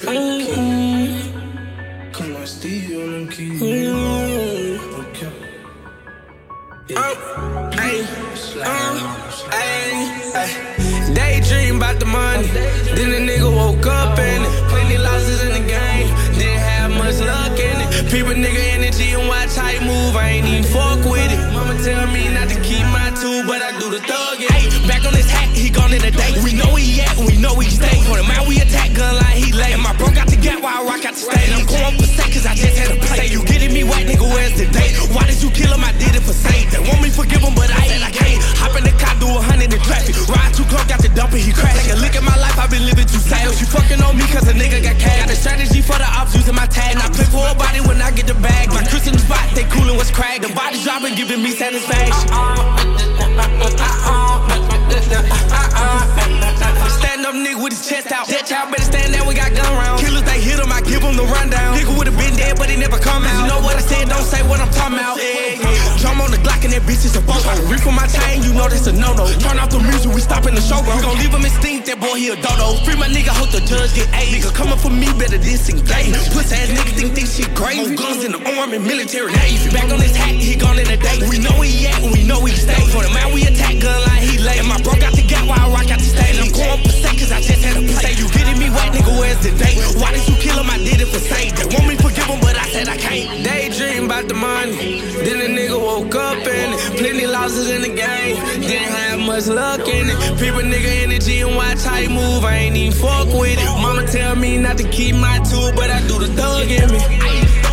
Mm-hmm. Come. Daydream about the money. Then the nigga woke up it. Plenty losses in the game. Didn't have much luck in it. People nigga energy and watch how you move. I ain't even fuck with it. Mama tell me not to keep my two, but I do the thug. Ay, back on his hat, he gone in a day. We know he at, for cause I just had a play. Say You getting me whack, nigga, where's the date? Why did you kill him? I did it for sake. They want me forgive him, but I said I can't. Hop in the car, do a hundred in traffic. Ride too close, got the dump and he crash. Take a look at my life, I've been living too fast. You fucking on me cause a nigga got cash. Got a strategy for the ops using my tag. And I play for a body when I get the bag. My Chris in spot, they coolin' what's crack. The body dropping, giving me satisfaction. Stand he never come out. You know what I said, don't say what I'm talking about. Yeah. Drum on the Glock and that bitch is a photo. Reef on my chain, you know that's a no-no. Turn off the music, we stopping the show, bro. We gon' leave him extinct, that boy he a dodo. Free my nigga, hope the judge get A. Nigga coming for me, better disengage. Puss ass nigga think this shit crazy. More guns in the arm and military navy. Back on his hat, he gone in a day. The money. Then the nigga woke up it. Plenty losses in the game. Didn't have much luck in it. People nigga energy and watch how you move. I ain't even fuck with it. Mama tell me not to keep my tool, but I do the thug in me.